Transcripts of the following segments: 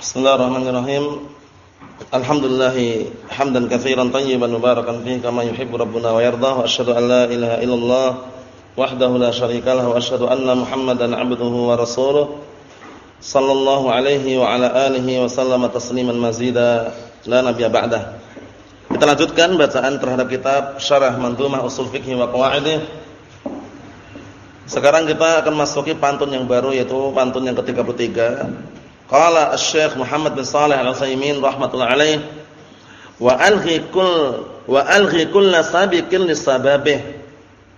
Bismillahirrahmanirrahim. Alhamdulillah hamdan katsiran tayyiban mubarakan fihi kama yuhibbu rabbuna wa yardah wa asyhadu an la ilaha illallah wahdahu la syarika lahu wa asyhadu anna Muhammadan 'abduhu wa rasuluh sallallahu alaihi wa ala alihi wa sallama tasliman mazida la nabiyya ba'dah. Kita lanjutkan bacaan terhadap kitab Syarah Mandhumah Ushul Fiqh wa Qawaidih. Sekarang kita akan masuki pantun yang baru yaitu pantun yang ke-33 Qala Asy-Syaikh Muhammad bin Shalih Al-Utsaimin rahimatullah alaih wa alghi kull wa alghi kull sabiqin lisababih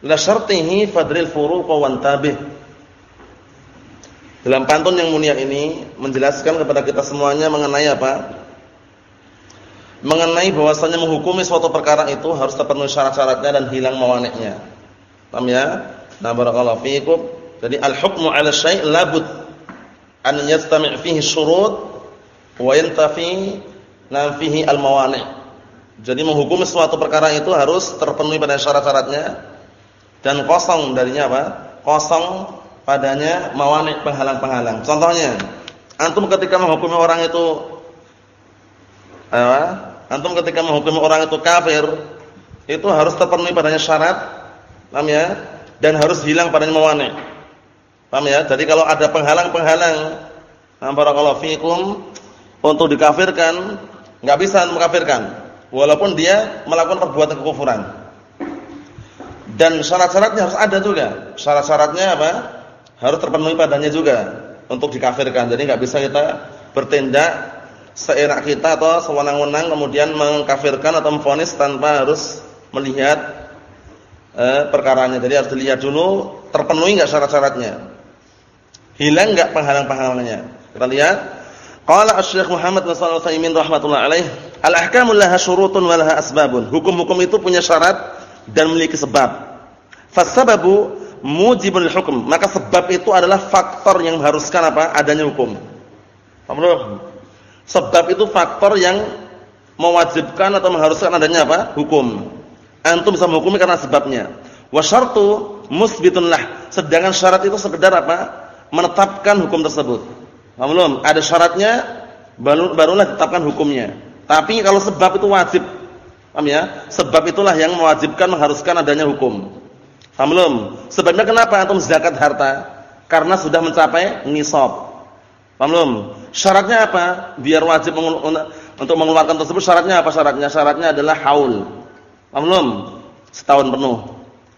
la syartihi fadril furuq wa antabih Dalam pantun yang mulia ini menjelaskan kepada kita semuanya mengenai apa? Mengenai bahwasanya menghukumi suatu perkara itu harus terpenuhi syarat-syaratnya dan hilang mawaniknya. Paham ya? Nah barakallahu fiikum. Jadi al-hukmu 'ala syai' labud an yastami' fihi syurut wa yantafi nam al-mawani'. Jadi menghukum suatu perkara itu harus terpenuhi pada syarat-syaratnya dan kosong darinya apa? Kosong padanya mawani' penghalang-penghalang. Contohnya, antum ketika menghukumi orang itu apa? Antum ketika menghukumi orang itu kafir, itu harus terpenuhi padanya syarat, paham ya? Dan harus hilang padanya mawani'. Paham ya? Jadi kalau ada penghalang-penghalang barakallahu fikum untuk dikafirkan, enggak bisa mengkafirkan walaupun dia melakukan perbuatan kekufuran. Dan syarat-syaratnya harus ada juga. Syarat-syaratnya apa? Harus terpenuhi padanya juga untuk dikafirkan. Jadi enggak bisa kita bertindak seenak kita atau sewenang-wenang kemudian mengkafirkan atau memfonis tanpa harus melihat eh, perkaranya. Jadi harus dilihat dulu terpenuhi enggak syarat-syaratnya. Hilang enggak penghalang-penghalangnya? Kita lihat. Qala Asy-Syaikh Muhammad bin Shalih Al-Utsaimin rahimatullah alaih, "Al-ahkamu laha syurutun wa laha asbabun." Hukum-hukum itu punya syarat dan memiliki sebab. Fasababu mujibul hukm. Maka sebab itu adalah faktor yang mengharuskan apa? Adanya hukum. Paham Sebab itu faktor yang mewajibkan atau mengharuskan adanya apa? Hukum. Antum bisa menghukumi karena sebabnya. Wa syartu musbitun lah. Sedangkan syarat itu sekedar apa? Menetapkan hukum tersebut. Belum, ada syaratnya baru barulah ditetapkan hukumnya. Tapi kalau sebab itu wajib. Paham ya? Sebab itulah yang mewajibkan mengharuskan adanya hukum. Paham belum? Sebabnya kenapa antum zakat harta? Karena sudah mencapai nisab. Paham belum? Syaratnya apa? Biar wajib untuk mengeluarkan tersebut syaratnya apa syaratnya? Syaratnya adalah haul. Paham belum? Setahun penuh.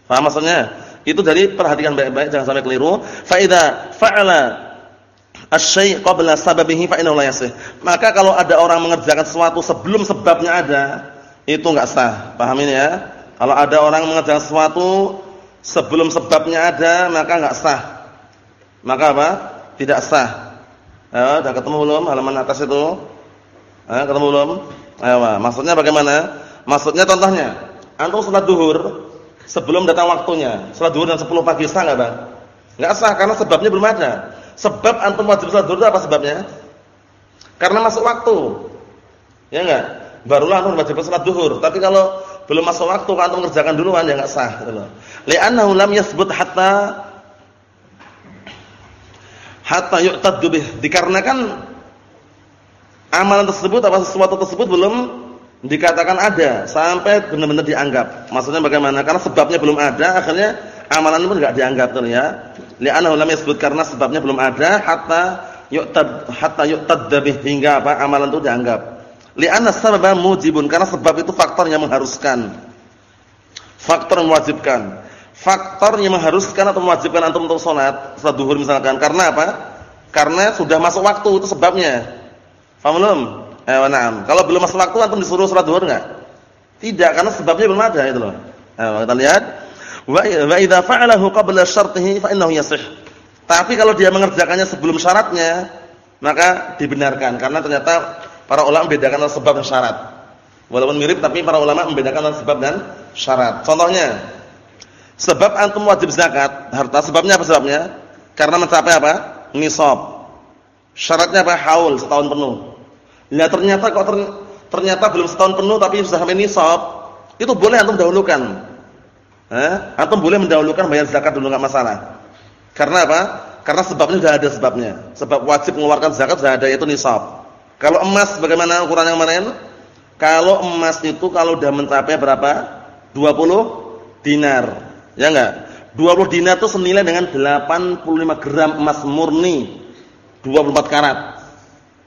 Paham maksudnya? Itu dari perhatikan baik-baik jangan sampai keliru. Fa idza fa'ala asy-syai' qabla sababihi fa innahu la yasih. Maka kalau ada orang mengerjakan sesuatu sebelum sebabnya ada, itu enggak sah. Paham ya? Kalau ada orang mengerjakan sesuatu sebelum sebabnya ada, maka enggak sah. Maka apa? Tidak sah. Ya, sudah ketemu belum halaman atas itu? Eh, ketemu belum? Ayo, maksudnya bagaimana? Maksudnya contohnya, antum salat duhur sebelum datang waktunya. Salat zuhur jam 10 pagi sah enggak, Bang? Enggak sah karena sebabnya belum ada. Sebab antum wajib salat zuhur apa sebabnya? Karena masuk waktu. Ya enggak? Barulah antum wajib salat zuhur. Tapi kalau belum masuk waktu kan antum mengerjakan duluan ya enggak sah gitu loh. Li'annahu lam hatta hatta yu'taddu bih. Dikarenakan amalan tersebut apa sesuatu tersebut belum dikatakan ada sampai benar-benar dianggap. Maksudnya bagaimana? Karena sebabnya belum ada, akhirnya amalan itu enggak dianggap tuh ya. Li'annahu lam yasbut karena sebabnya belum ada hatta yu'tad hatta yu'tad hingga apa? Amalan itu dianggap. Li'anna sababa mujibun karena sebab itu faktor yang mengharuskan. Faktor yang mewajibkan. Faktor yang mengharuskan atau mewajibkan antum untuk salat, salat misalkan. Karena apa? Karena sudah masuk waktu itu sebabnya. Paham belum? Eh, na'am. Kalau belum masuk waktu antum disuruh salat zuhur enggak? Tidak, karena sebabnya belum ada itu loh. Nah, kita lihat. Wa idza fa'alahu qabla syartihi fa innahu yasih. Tapi kalau dia mengerjakannya sebelum syaratnya, maka dibenarkan karena ternyata para ulama membedakan sebab dan syarat. Walaupun mirip tapi para ulama membedakan sebab dan syarat. Contohnya, sebab antum wajib zakat harta, sebabnya apa sebabnya? Karena mencapai apa? Nisab. Syaratnya apa? Haul setahun penuh. Nah ternyata kok ternyata belum setahun penuh tapi sudah sampai nisab, itu boleh antum dahulukan. Eh? Antum boleh mendahulukan bayar zakat dulu enggak masalah. Karena apa? Karena sebabnya sudah ada sebabnya. Sebab wajib mengeluarkan zakat sudah ada yaitu nisab. Kalau emas bagaimana ukuran yang kemarin? Kalau emas itu kalau sudah mencapai berapa? 20 dinar. Ya enggak? 20 dinar itu senilai dengan 85 gram emas murni. 24 karat.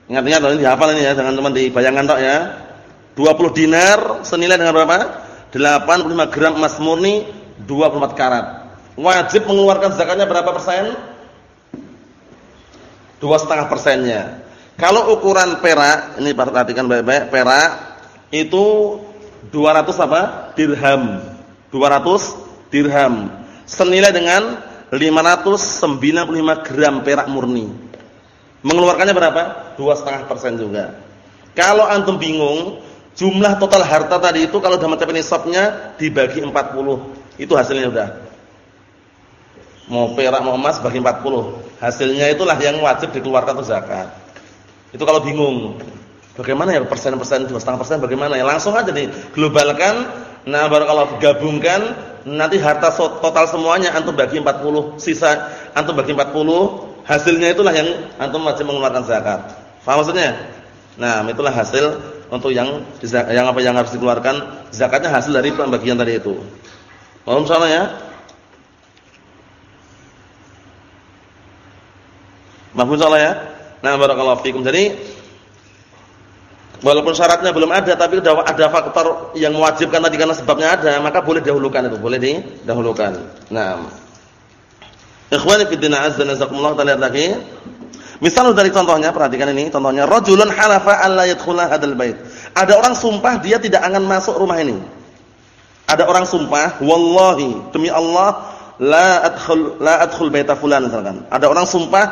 Ingat-ingat ini dihafal ini ya, jangan cuma dibayangkan tok ya. 20 dinar senilai dengan berapa? 85 gram emas murni 24 karat. Wajib mengeluarkan zakatnya berapa persen? Dua setengah persennya. Kalau ukuran perak, ini perhatikan baik-baik, perak itu 200 apa? Dirham. 200 dirham. Senilai dengan 595 gram perak murni. Mengeluarkannya berapa? Dua setengah persen juga. Kalau antum bingung, jumlah total harta tadi itu kalau sudah mencapai nisabnya dibagi 40. Itu hasilnya sudah. Mau perak mau emas bagi 40. Hasilnya itulah yang wajib dikeluarkan untuk zakat. Itu kalau bingung. Bagaimana ya persen-persen dua setengah persen bagaimana ya? Langsung aja nih globalkan. Nah baru kalau gabungkan nanti harta total semuanya antum bagi 40 sisa antum bagi 40 hasilnya itulah yang antum wajib mengeluarkan zakat. Faham maksudnya? Nah itulah hasil untuk yang yang apa yang harus dikeluarkan zakatnya hasil dari pembagian tadi itu. Paham salah ya? Mahfuz salah ya? Nah barakallahu fikum. Jadi Walaupun syaratnya belum ada tapi sudah ada faktor yang mewajibkan tadi karena sebabnya ada, maka boleh dahulukan itu, boleh didahulukan. Nah. Ikhwani fi din azza nazakumullah kita lihat lagi. Misal dari contohnya, perhatikan ini contohnya, rajulun halafa alla yadkhula hadzal bait. Ada orang sumpah dia tidak akan masuk rumah ini. Ada orang sumpah, wallahi demi Allah la adkhul la adkhul baita fulan misalkan. Ada orang sumpah,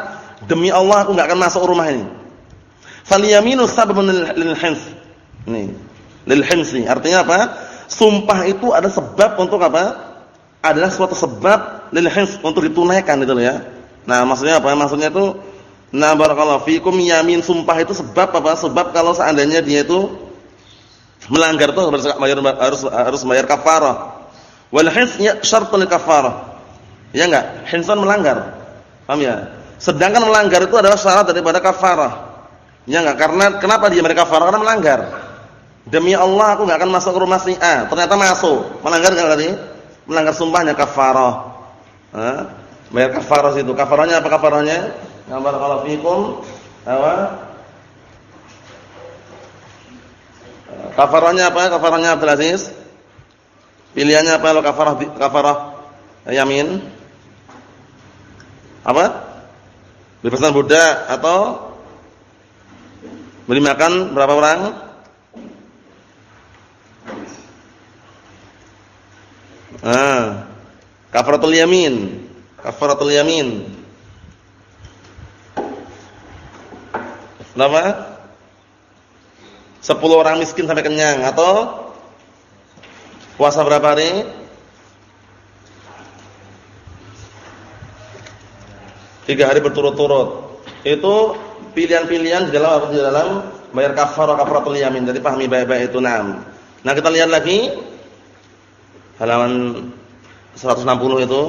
demi Allah aku enggak akan masuk rumah ini. Falyaminu sababun lil hins. Nih, lil hinsi. Artinya apa? Sumpah itu ada sebab untuk apa? Adalah suatu sebab lil hins untuk ditunaikan itu ya. Nah, maksudnya apa? Maksudnya itu nah barakallahu fikum yamin sumpah itu sebab apa? Sebab kalau seandainya dia itu melanggar itu harus bayar harus harus bayar kafarah. Wal hins ya syartul kafarah. Ya enggak? Hinsan melanggar. Paham ya? Sedangkan melanggar itu adalah syarat daripada kafarah. Ya enggak? Karena kenapa dia mereka farah? Karena melanggar. Demi Allah aku enggak akan masuk ke rumah si A. Ternyata masuk. Melanggar enggak tadi? Melanggar sumpahnya kafarah. Bayar kafarah itu. Kafarahnya apa kafarahnya? kalau fikum. Apa? Kafarahnya apa? Kafarahnya Abdul Aziz? Pilihannya apa kalau kafarah kafarah yamin? Apa? Bebasan budak atau Beri makan berapa orang? Ah. Kafaratul yamin. Kafaratul yamin. Berapa? Sepuluh orang miskin sampai kenyang atau puasa berapa hari? Tiga hari berturut-turut. Itu pilihan-pilihan di dalam apa di dalam bayar kafarah kafaratul yamin. Jadi pahami baik-baik itu enam. Nah, kita lihat lagi halaman 160 itu.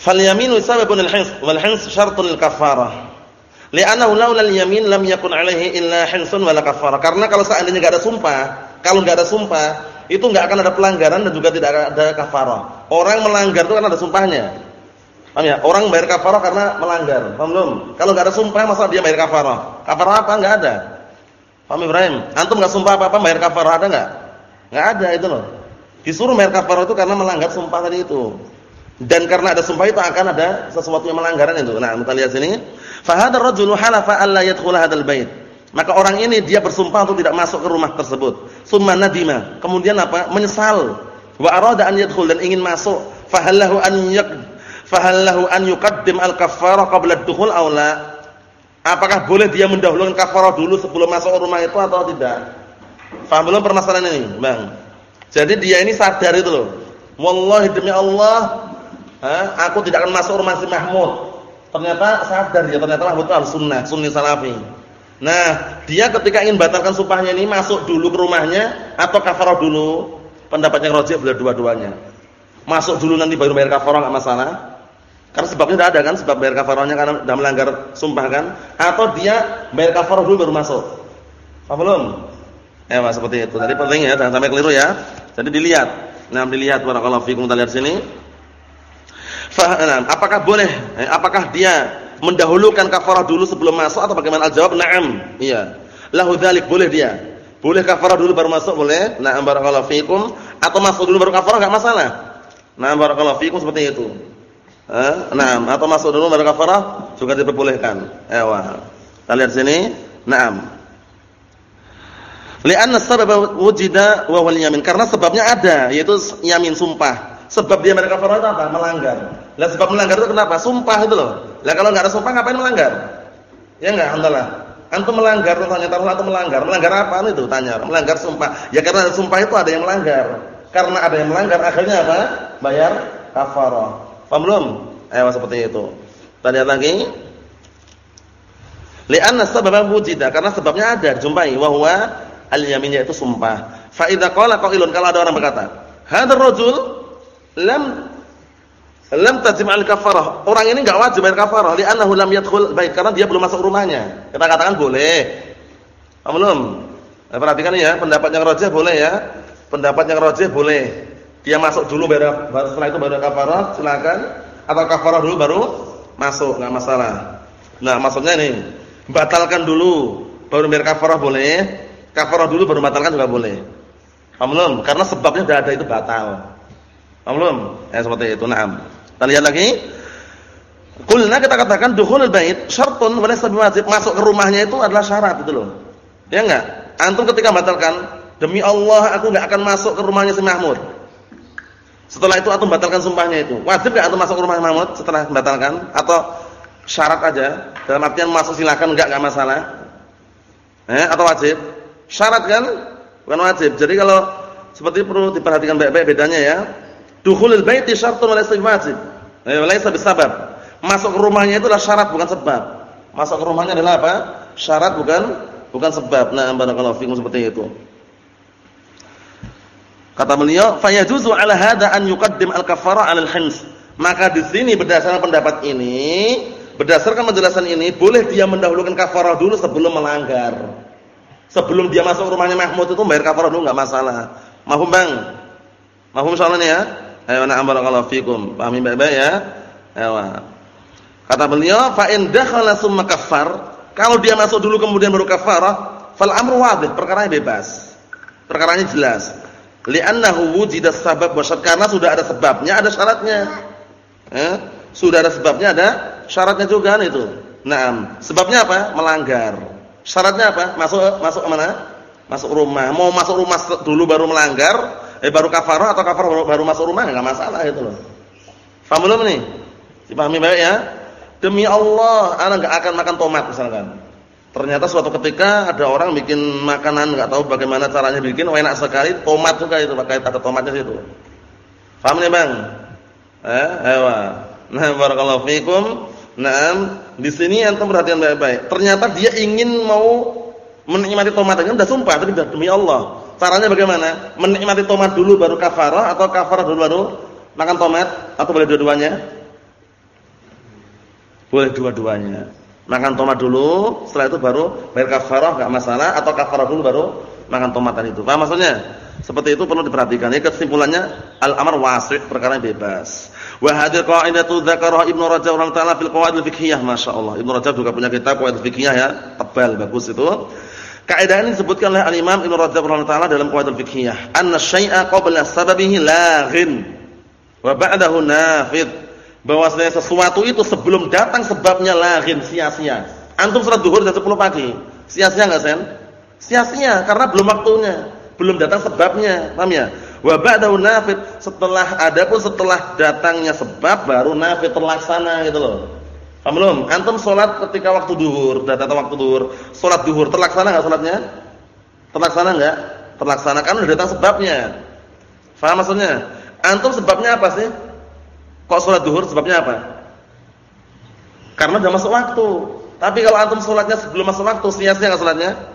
Fal yaminu sababun al-hins wal hins syartun lil-kafarah. Li'annahu laula al-yamin lam yakun 'alaihi illa hinsun wala kafarah. Karena kalau seandainya enggak ada sumpah, kalau enggak ada sumpah, itu enggak akan ada pelanggaran dan juga tidak ada kafarah. Orang melanggar itu kan ada sumpahnya. Paham ya? Orang bayar kafarah karena melanggar. Paham belum? Kalau enggak ada sumpah masa dia bayar kafarah? Kafarah apa? Enggak ada. Paham Ibrahim? Antum enggak sumpah apa-apa bayar kafarah ada enggak? Enggak ada itu loh. Disuruh bayar kafarah itu karena melanggar sumpah tadi itu. Dan karena ada sumpah itu akan ada sesuatu yang melanggaran itu. Nah, kita lihat sini. Fa hadzal rajulu halafa alla yadkhul hadzal bait. Maka orang ini dia bersumpah untuk tidak masuk ke rumah tersebut. Summa nadima. Kemudian apa? Menyesal. Wa arada an yadkhul dan ingin masuk. Fa halahu an yak fahallahu an yuqaddim al-kaffarah qabla ad-dukhul? Apakah boleh dia mendahulukan kafarah dulu sebelum masuk rumah itu atau tidak? Faham belum permasalahan ini, Bang? Jadi dia ini sadar itu loh. Wallahi demi Allah, aku tidak akan masuk rumah si Mahmud. Ternyata sadar dia, ternyata Mahmud itu sunnah, sunni salafi. Nah, dia ketika ingin batalkan sumpahnya ini masuk dulu ke rumahnya atau kafarah dulu? Pendapatnya Rajih boleh dua-duanya. Masuk dulu nanti baru bayar kafarah enggak masalah. Karena sebabnya tidak ada kan, sebab bayar kafarahnya karena sudah melanggar sumpah kan? Atau dia bayar kafarah dulu baru masuk. Paham belum? Ya, seperti itu. Jadi penting ya, jangan sampai keliru ya. Jadi dilihat. Nah, dilihat barakallahu fikum kita lihat sini. Faham. Apakah boleh? Eh, apakah dia mendahulukan kafarah dulu sebelum masuk atau bagaimana? Al-jawab na'am. Iya. Lahu dzalik boleh dia. Boleh kafarah dulu baru masuk boleh. Na'am barakallahu fikum atau masuk dulu baru kafarah enggak masalah. Na'am barakallahu fikum seperti itu. Eh, nah, atau masuk dulu baru kafarah juga diperbolehkan. Ewa. Kita lihat sini. Naam. Li'anna sababa wujida wa wal yamin. Karena sebabnya ada, yaitu yamin sumpah. Sebab dia mereka itu apa? Melanggar. Lah sebab melanggar itu kenapa? Sumpah itu loh. Lah kalau enggak ada sumpah ngapain melanggar? Ya enggak, alhamdulillah. Antum melanggar tanya taruh antum melanggar. Melanggar apa itu tanya? Melanggar sumpah. Ya karena sumpah itu ada yang melanggar. Karena ada yang melanggar akhirnya apa? Bayar kafarah. Paham belum? Ayo seperti itu. Kita lihat lagi. Li'anna sababa wujida. Karena sebabnya ada dijumpai wa huwa al-yaminnya itu sumpah. Fa idza qala qailun kalau ada orang berkata, "Hadzal rajul lam lam tajma' al-kafarah." Orang ini enggak wajib bayar kafarah li'annahu lam yadkhul bait karena dia belum masuk rumahnya. Kita katakan boleh. Paham belum? Nah, perhatikan ya, pendapat yang rajih boleh ya. Pendapat yang rajih boleh. Dia masuk dulu baru, setelah itu baru kafarah, silakan. Atau kafarah dulu baru masuk, enggak masalah. Nah, maksudnya ini, batalkan dulu baru bayar kafarah boleh Kafarah dulu baru batalkan juga boleh. Paham Karena sebabnya sudah ada itu batal. Paham belum? Ya seperti itu. Naam. Kita lihat lagi. Kulna kita katakan dukhulul bait syartun wa laysa wajib. Masuk ke rumahnya itu adalah syarat itu loh. Ya enggak? Antum ketika batalkan, demi Allah aku enggak akan masuk ke rumahnya si Mahmud. Setelah itu antum batalkan sumpahnya itu. Wajib enggak antum masuk ke rumah Mahmud setelah batalkan atau syarat aja? Dalam artian masuk silakan enggak enggak masalah. Eh, atau wajib? Syarat kan? Bukan wajib. Jadi kalau seperti perlu diperhatikan baik-baik bedanya ya. Dukhulul baiti syartun wa laysa wajib. Eh, laysa bisabab. Masuk rumahnya itu adalah syarat bukan sebab. Masuk ke rumahnya adalah apa? Syarat bukan bukan sebab. Nah, barakallahu fikum seperti itu. Kata beliau, "Fayajuzu 'ala hadha an yuqaddim al-kaffara 'ala al-hins." Maka di sini berdasarkan pendapat ini, berdasarkan penjelasan ini, boleh dia mendahulukan kafarah dulu sebelum melanggar. Sebelum dia masuk rumahnya Mahmud itu bayar kafarah dulu enggak masalah. Mahum Bang? Mahum soalnya ya? Ayo na'am barakallahu fikum. Pahami baik-baik ya? Ayo. Kata beliau, fa in dakhala summa kaffar, kalau dia masuk dulu kemudian baru kafarah, fal amru wadih, perkaranya bebas. Perkaranya jelas. Li'annahu wujida sabab wa karena sudah ada sebabnya, ada syaratnya. Eh? Sudah ada sebabnya, ada syaratnya juga kan itu. Naam. Sebabnya apa? Melanggar. Syaratnya apa? Masuk masuk mana? Masuk rumah. Mau masuk rumah dulu baru melanggar, eh baru kafarah atau kafarah baru, masuk rumah enggak masalah itu loh. Paham belum nih? Dipahami baik ya? Demi Allah, anak enggak akan makan tomat misalkan. Ternyata suatu ketika ada orang bikin makanan enggak tahu bagaimana caranya bikin, oh enak sekali, tomat juga itu pakai ada tomatnya situ. Paham nih, Bang? Eh, ewa. Nah, barakallahu fikum. Nah, di sini antum perhatian baik-baik. Ternyata dia ingin mau menikmati tomat ini sudah sumpah tapi demi Allah. Caranya bagaimana? Menikmati tomat dulu baru kafarah atau kafarah dulu baru makan tomat atau boleh dua-duanya? Boleh dua-duanya. Makan tomat dulu, setelah itu baru bayar kafarah enggak masalah atau kafarah dulu baru makan tomatan itu. Paham maksudnya? Seperti itu perlu diperhatikan. Ya kesimpulannya al-amr wasi' perkara bebas. Wa hadhihi qa'idatu dzakaraha Ibnu Rajab rahimahullah taala fil qawaid al-fiqhiyah masyaallah. Ibnu Rajab juga punya kitab qawaid al-fiqhiyah ya, tebal bagus itu. Kaidah ini disebutkan oleh al-Imam Ibnu Rajab rahimahullah taala dalam qawaid al-fiqhiyah, anna syai'a qabla sababihi laghin wa ba'dahu nafid. Bahwasanya sesuatu itu sebelum datang sebabnya laghin sia-sia. Antum salat zuhur jam 10 pagi, sia-sia enggak, Sen? Sia-sia karena belum waktunya, belum datang sebabnya, paham ya? Wa ba'dahu nafid, setelah adapun setelah datangnya sebab baru nafid terlaksana gitu loh. Paham belum? Antum salat ketika waktu duhur, datang waktu duhur, salat duhur terlaksana enggak salatnya? Terlaksana enggak? Terlaksana kan udah datang sebabnya. Paham maksudnya? Antum sebabnya apa sih? Kok salat duhur sebabnya apa? Karena udah masuk waktu. Tapi kalau antum salatnya sebelum masuk waktu, sia-sia enggak salatnya?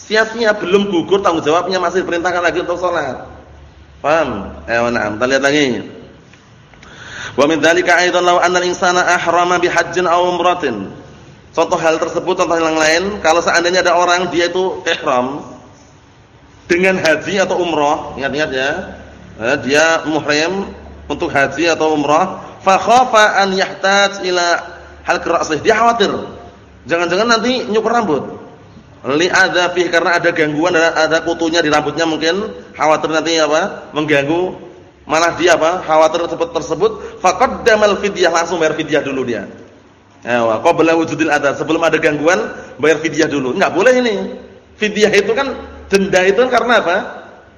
Sia-sia belum gugur tanggung jawabnya masih diperintahkan lagi untuk salat. Paham? Eh, na'am. Kita lihat lagi. Wa min dzalika aidan law anna al-insana ahrama bi hajjin aw umratin. Contoh hal tersebut contoh yang lain, kalau seandainya ada orang dia itu ihram dengan haji atau umrah, ingat-ingat ya. Eh, dia muhrim untuk haji atau umrah, fa khafa an yahtaj ila halq ra'sih. Dia khawatir. Jangan-jangan nanti nyukur rambut. Li ada fi karena ada gangguan ada, kutunya di rambutnya mungkin khawatir nanti apa? mengganggu malah dia apa? khawatir tersebut tersebut faqaddamal fidyah langsung bayar fidyah dulu dia. Ya, qabla wujudil adab sebelum ada gangguan bayar fidyah dulu. Enggak boleh ini. Fidyah itu kan denda itu kan karena apa?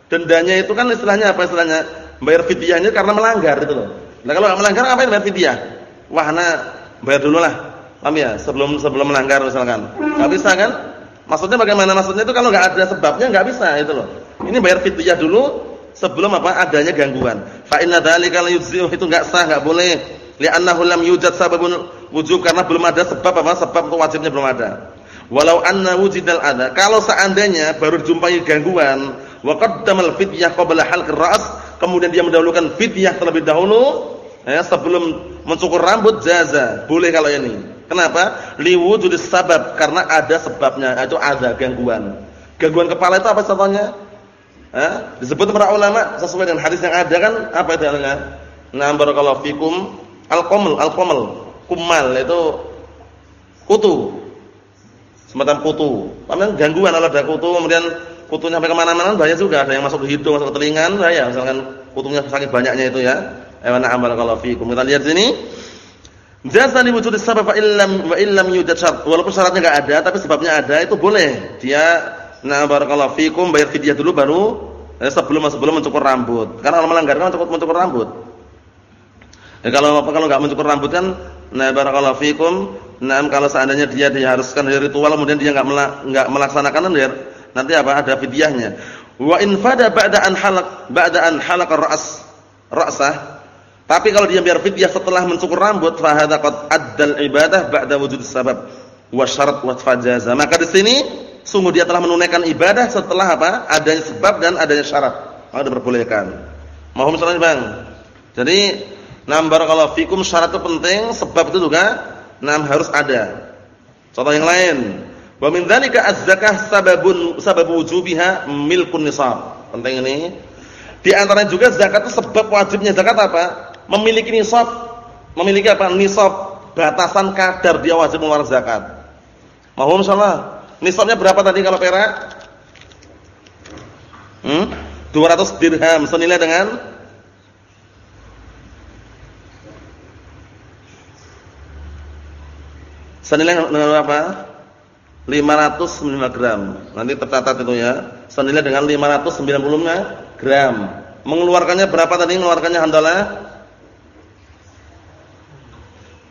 Dendanya itu kan istilahnya apa istilahnya? Bayar fidyahnya karena melanggar itu loh. Nah kalau melanggar ngapain bayar fidyah? Wahana bayar dulu lah. Paham ya? Sebelum sebelum melanggar misalkan. Enggak bisa kan? Maksudnya bagaimana? Maksudnya itu kalau enggak ada sebabnya enggak bisa itu loh. Ini bayar fidyah dulu sebelum apa adanya gangguan. Fa inna dzalika la itu enggak sah, enggak boleh. Li'annahu lam yujad sababun wujub karena belum ada sebab apa? Sebab untuk wajibnya belum ada. Walau anna wujidal ada. Kalau seandainya baru jumpai gangguan, wa qaddamal fidyah qabla halqir ra's, kemudian dia mendahulukan fidyah terlebih dahulu ya, sebelum mencukur rambut jaza. Boleh kalau ini. Kenapa? Liwujudis sabab karena ada sebabnya, itu ada gangguan. Gangguan kepala itu apa contohnya? Eh? Disebut para ulama sesuai dengan hadis yang ada kan apa itu artinya? Nah, barakallahu fikum al-qamal, al-qamal, kumal itu kutu. Semacam kutu. Namanya gangguan kalau ada kutu kemudian kutunya sampai ke mana mana banyak juga ada yang masuk ke hidung, masuk ke telinga, ya misalkan kutunya saking banyaknya itu ya. Ayo na'am barakallahu fikum. Kita lihat sini. Jazan wujud sabab fa illam wa illam. Walaupun syaratnya enggak ada tapi sebabnya ada itu boleh. Dia Nah, barakallahu fikum bayar fidyah dulu baru eh, sebelum sebelum mencukur rambut. Karena kalau melanggar kan mencukur, mencukur rambut. Ya, kalau apa kalau enggak mencukur rambut kan nah barakallahu fikum, nah kalau seandainya dia diharuskan dari ritual kemudian dia enggak enggak melaksanakan kan nanti apa ada fidyahnya. Wa in fada ba'da an halaq ba'da an halaqa ra's ra'sah tapi kalau dia biar fidyah setelah mencukur rambut fa hadza qad addal ibadah ba'da wujud sabab wa syarat wa fajaza. Maka di sini sungguh dia telah menunaikan ibadah setelah apa? Adanya sebab dan adanya syarat. Maka diperbolehkan. Mohon misalnya Bang. Jadi, nam barakallahu fikum syarat itu penting, sebab itu juga nam harus ada. Contoh yang lain, wa min dzalika az-zakah sababun sababu wujubiha milkun nisab. Penting ini. Di antaranya juga zakat itu sebab wajibnya zakat apa? Memiliki nisab. Memiliki apa? Nisab, batasan kadar dia wajib mengeluarkan zakat. Mohon insyaallah Nisabnya berapa tadi kalau perak? Hmm? 200 dirham senilai dengan senilai dengan apa? 595 gram. Nanti tercatat itu ya. Senilai dengan 595 gram. Mengeluarkannya berapa tadi? Mengeluarkannya handalah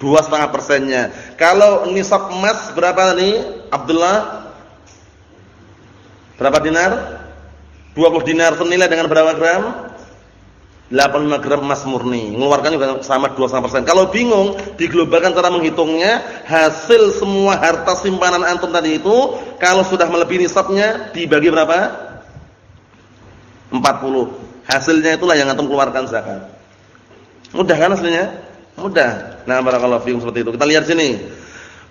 dua setengah persennya. Kalau nisab emas berapa tadi? Abdullah Berapa dinar? 20 dinar senilai dengan berapa gram? 85 gram emas murni. Mengeluarkan juga sama 2,5%. Kalau bingung, diglobalkan cara menghitungnya, hasil semua harta simpanan antum tadi itu kalau sudah melebihi nisabnya dibagi berapa? 40. Hasilnya itulah yang antum keluarkan zakat. Mudah kan hasilnya? Mudah. Nah, barakallahu fiikum seperti itu. Kita lihat sini.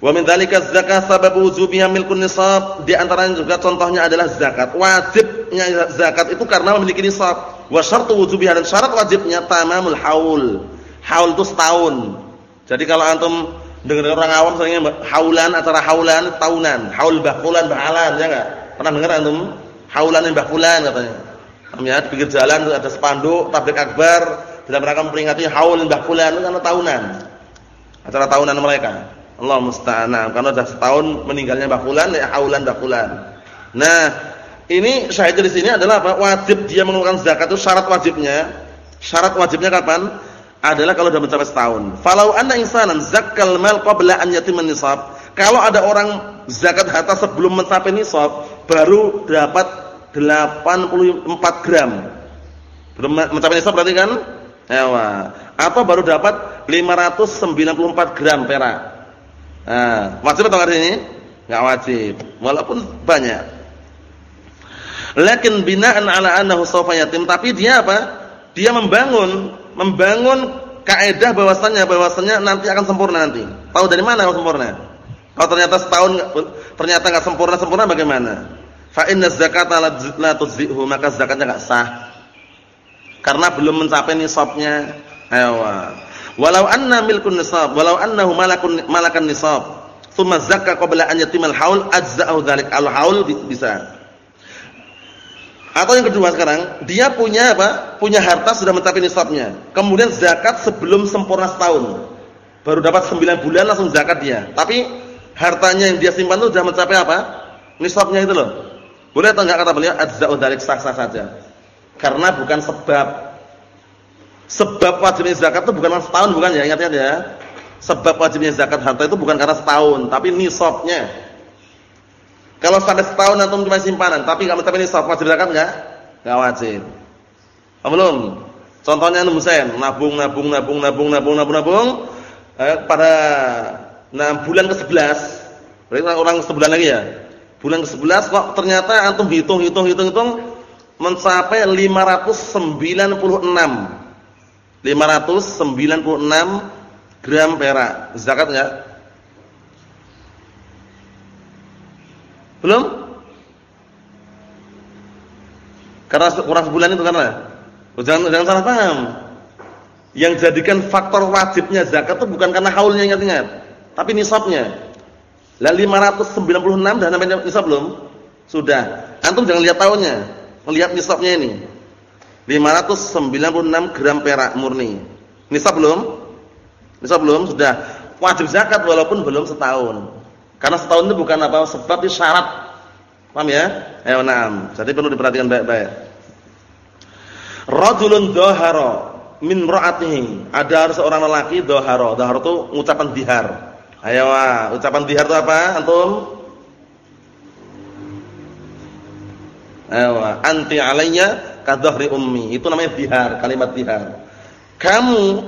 Wa min dzalika zakah sababu wujubiha milkun nisab. Di antaranya juga contohnya adalah zakat. Wajibnya zakat itu karena memiliki nisab. Wa syartu wujubiha dan syarat wajibnya tamamul haul. Haul itu setahun. Jadi kalau antum dengar orang awam seringnya haulan acara haulan tahunan. Haul Fulan Mbah ya enggak? Pernah dengar antum? Haulan Mbah Fulan katanya. Ya, pinggir jalan ada spanduk tablik akbar dalam rangka memperingati haul Mbah Fulan karena tahunan. Acara tahunan mereka. Allah musta'an. Karena sudah setahun meninggalnya Mbah Fulan, ya haulan Mbah Fulan. Nah, ini syahid di sini adalah apa? Wajib dia mengeluarkan zakat itu syarat wajibnya. Syarat wajibnya kapan? Adalah kalau sudah mencapai setahun. Falau anna insanan zakkal mal qabla an yatiman nisab. Kalau ada orang zakat harta sebelum mencapai nisab, baru dapat 84 gram. Mencapai nisab berarti kan? Ewa. Atau baru dapat 594 gram perak. Nah, wajib atau enggak ini? Enggak wajib, walaupun banyak. Lakin binaan ala annahu sawfa yatim, tapi dia apa? Dia membangun, membangun Kaidah bahwasannya bahwasannya nanti akan sempurna nanti. Tahu dari mana kalau sempurna? Kalau ternyata setahun ternyata enggak sempurna-sempurna bagaimana? Fa inna zakata la tuzzihu, maka zakatnya enggak sah. Karena belum mencapai nisabnya. Ayo. Walau anna milkun nisab, walau annahu malakun malakan nisab, thumma zakka qabla an yatimal haul ajza'u dzalik al-haul bisa. Atau yang kedua sekarang, dia punya apa? Punya harta sudah mencapai nisabnya. Kemudian zakat sebelum sempurna setahun. Baru dapat 9 bulan langsung zakat dia. Tapi hartanya yang dia simpan itu sudah mencapai apa? Nisabnya itu loh. Boleh atau enggak kata beliau adza'u dzalik sah-sah saja. Karena bukan sebab. Sebab wajibnya zakat itu bukan setahun bukan ya, ingat-ingat ya. Sebab wajibnya zakat harta itu bukan karena setahun, tapi nisabnya. Kalau sampai setahun antum cuma simpanan, tapi kalau tapi nisab wajib zakat enggak? Enggak wajib. Apa belum? Contohnya Anum Husain, nabung nabung nabung nabung nabung nabung nabung eh, pada nah bulan ke-11. Berarti orang sebulan lagi ya. Bulan ke-11 kok ternyata antum hitung hitung hitung hitung mencapai 596. 596 gram perak. Zakat enggak? Belum? Karena kurang sebulan itu karena jangan jangan salah paham. Yang jadikan faktor wajibnya zakat itu bukan karena haulnya ingat-ingat, tapi nisabnya. Lah 596 dan namanya nisab belum? Sudah. Antum jangan lihat tahunnya, lihat nisabnya ini. 596 gram perak murni. Nisab belum? Nisab belum? Sudah. Wajib zakat walaupun belum setahun. Karena setahun itu bukan apa sebab itu syarat. Paham ya? Ayo na'am. Jadi perlu diperhatikan baik-baik. Rajulun dhahara min ra'atihi. Ada seorang lelaki dhahara. Dhahara itu ucapan dihar. Ayo, ucapan dihar itu apa? Antum? Anti alayya kadhahri ummi. Itu namanya dihar, kalimat dihar. Kamu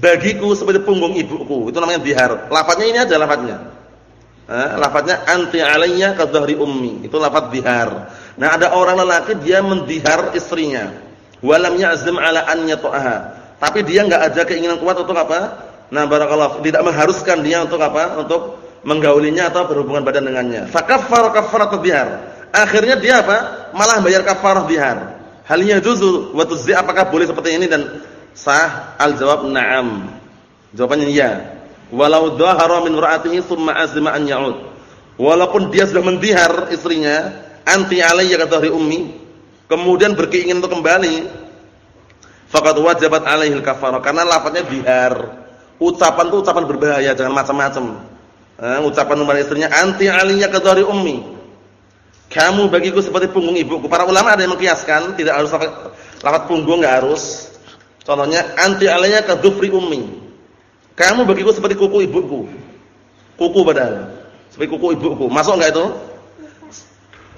bagiku seperti punggung ibuku. Itu namanya dihar. Lafadznya ini aja lafadznya. Eh, lafadznya anti alayya ka dhahri ummi. Itu lafadz dihar. Nah, ada orang lelaki dia mendihar istrinya. Walam ya'zim ala an yata'aha. Tapi dia enggak ada keinginan kuat untuk apa? Nah, barakallahu tidak mengharuskan dia untuk apa? Untuk menggaulinya atau berhubungan badan dengannya. Fakaffar kaffarat dihar. Akhirnya dia apa? Malah bayar kafarah dihar. Hal yajuzu wa tuzzi apakah boleh seperti ini dan sah? Al jawab na'am. Jawabannya iya. Walau dhahara min ra'atihi thumma azma an ya'ud. Walaupun dia sudah mendihar istrinya, anti alayya kata hari ummi, kemudian berkeinginan untuk kembali, faqad wajabat alaihi al-kafarah karena lafadznya dihar. Ucapan itu ucapan berbahaya, jangan macam-macam. Eh, ucapan kepada istrinya anti alayya kata hari ummi. Kamu bagiku seperti punggung ibuku. Para ulama ada yang mengkiaskan, tidak harus lafaz punggung enggak harus. Contohnya anti alayya ka dhufri ummi. Kamu bagiku seperti kuku ibuku. Kuku padahal. Seperti kuku ibuku. Masuk enggak itu?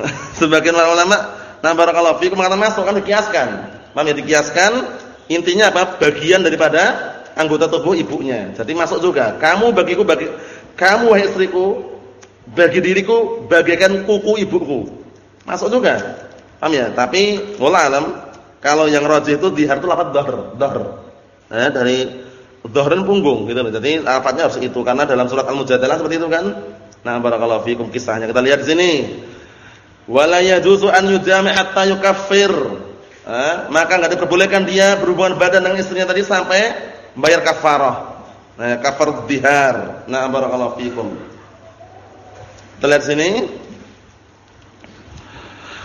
Sebagian para ulama, nah barakallahu fiikum mengatakan masuk kan dikiaskan. Paham ya dikiaskan? Intinya apa? Bagian daripada anggota tubuh ibunya. Jadi masuk juga. Kamu bagiku bagi kamu wahai istriku bagi diriku bagaikan kuku ibuku. Masuk juga. Paham ya? Tapi wallah alam kalau yang rajih itu di hartu lafaz dhahr, dhahr. Eh, dari Dhahran punggung gitu loh. Jadi lafadznya harus itu karena dalam surat Al-Mujadalah seperti itu kan. Nah, barakallahu fikum kisahnya. Kita lihat di sini. Wala yajuzu an yujami' hatta yukaffir. Eh, maka enggak diperbolehkan dia berhubungan badan dengan istrinya tadi sampai bayar kafarah. Nah, kafar dihar. Nah, barakallahu fikum. Kita lihat sini.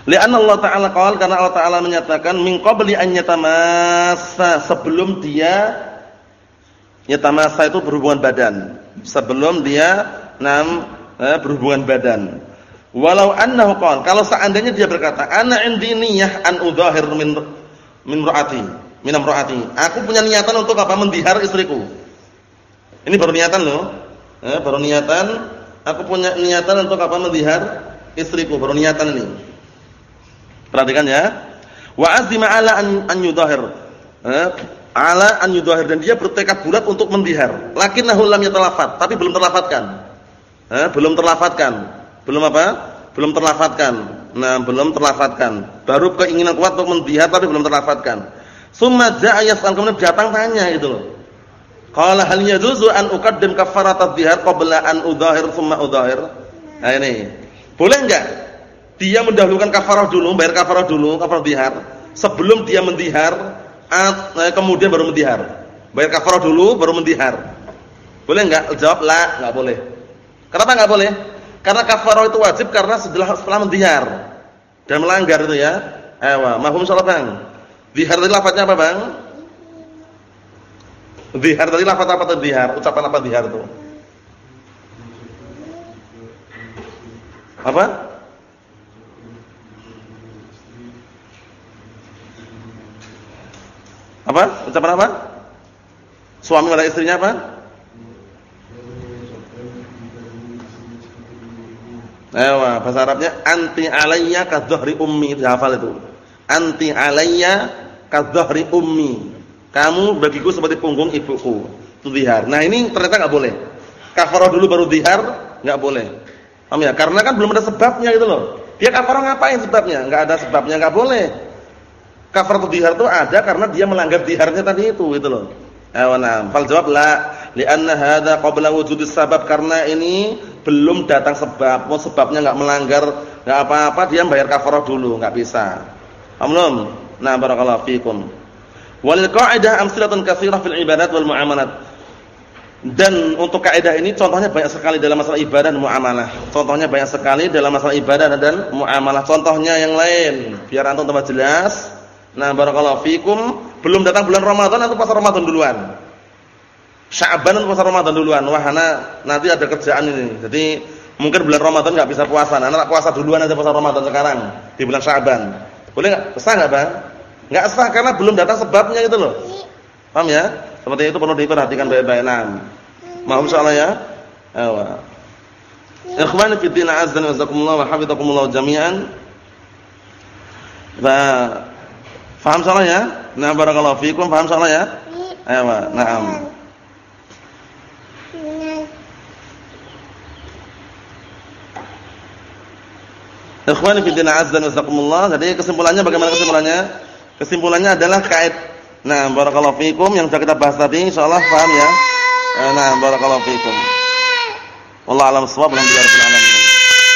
Li'anna Allah Ta'ala qala karena Allah Ta'ala menyatakan min qabli an yatamassa sebelum dia Yatamasa itu berhubungan badan. Sebelum dia nam eh, berhubungan badan. Walau annahu qala, kalau seandainya dia berkata, ana indi niyyah an udhahir min min ra'ati, min amraati. Aku punya niatan untuk apa? Mendihar istriku. Ini baru niatan loh. Eh, baru niatan, aku punya niatan untuk apa? Mendihar istriku, baru niatan ini. Perhatikan ya. Wa azima ala an, an yudhahir. Eh, ala an yudhahir dan dia bertekad bulat untuk mendihar. Lakinnahu lam yatalafat, tapi belum terlafatkan. Eh, belum terlafatkan. Belum apa? Belum terlafatkan. Nah, belum terlafatkan. Baru keinginan kuat untuk mendihar tapi belum terlafatkan. Summa ja'a yas'al kemudian datang tanya itu loh. Qala hal yajuzu an uqaddim kafarat adh-dhihar qabla an udhahir thumma udhahir? Nah ini. Boleh enggak dia mendahulukan kafarah dulu, bayar kafarah dulu, kafarah dhihar sebelum dia mendihar eh, kemudian baru mendihar. Bayar kafarah dulu baru mendihar. Boleh enggak? Jawab la, enggak boleh. Kenapa enggak boleh? Karena kafarah itu wajib karena setelah setelah mendihar dan melanggar itu ya. Ewa, mahum salah Bang. Dihar tadi lafadznya apa, Bang? Dihar tadi lafaz apa tadi dihar? Ucapan apa dihar itu? Apa? Apa? Ucapan apa? Suami pada istrinya apa? Ewa, bahasa Arabnya anti alayya kadhahri ummi, hafal itu. Anti alayya kadhahri ummi. Kamu bagiku seperti punggung ibuku. Itu zihar. Nah, ini ternyata enggak boleh. Kafarah dulu baru zihar, enggak boleh. Paham ya? Karena kan belum ada sebabnya gitu loh. Dia kafarah ngapain sebabnya? Enggak ada sebabnya, enggak boleh. Kafarah zihar itu ada karena dia melanggar ziharnya tadi itu gitu loh. Awana, fal jawab la, li'anna hadza qabla wujudis sabab karena ini belum datang sebab. Mau sebabnya enggak melanggar, enggak apa-apa dia bayar kafarah dulu, enggak bisa. Paham Nah, barakallahu fikum. Walil qa'idah amsalatun katsirah fil ibadat wal muamalat. Dan untuk kaidah ini contohnya banyak sekali dalam masalah ibadah dan muamalah. Contohnya banyak sekali dalam masalah ibadah dan muamalah. Contohnya yang lain, biar antum tambah jelas. Nah, barakallahu fikum, belum datang bulan Ramadan atau pas Ramadan duluan? Sya'ban atau pas Ramadan duluan? Wah, ana nanti ada kerjaan ini. Jadi mungkin bulan Ramadan enggak bisa puasa. Nah, anak puasa duluan aja pas Ramadan sekarang di bulan Sya'ban. Boleh enggak? Bisa enggak, Bang? Enggak sah karena belum datang sebabnya gitu loh. Paham ya? Seperti itu perlu diperhatikan baik-baik. Nah, mohon insyaallah ya. Ayo. Ikhwani fi din azza wa jazakumullah wa hafizakumullah jami'an. Nah, paham salah ya? Nah, barakallahu fikum, paham salah ya? Ayo, na'am. Ikhwani fi din azza wa jazakumullah. Jadi kesimpulannya bagaimana kesimpulannya? Kesimpulannya adalah kait. Nah, barakallahu fikum yang sudah kita bahas tadi insyaallah paham ya. Eh, nah, barakallahu fikum. Wallahu a'lam bissawab. Alhamdulillah alamin.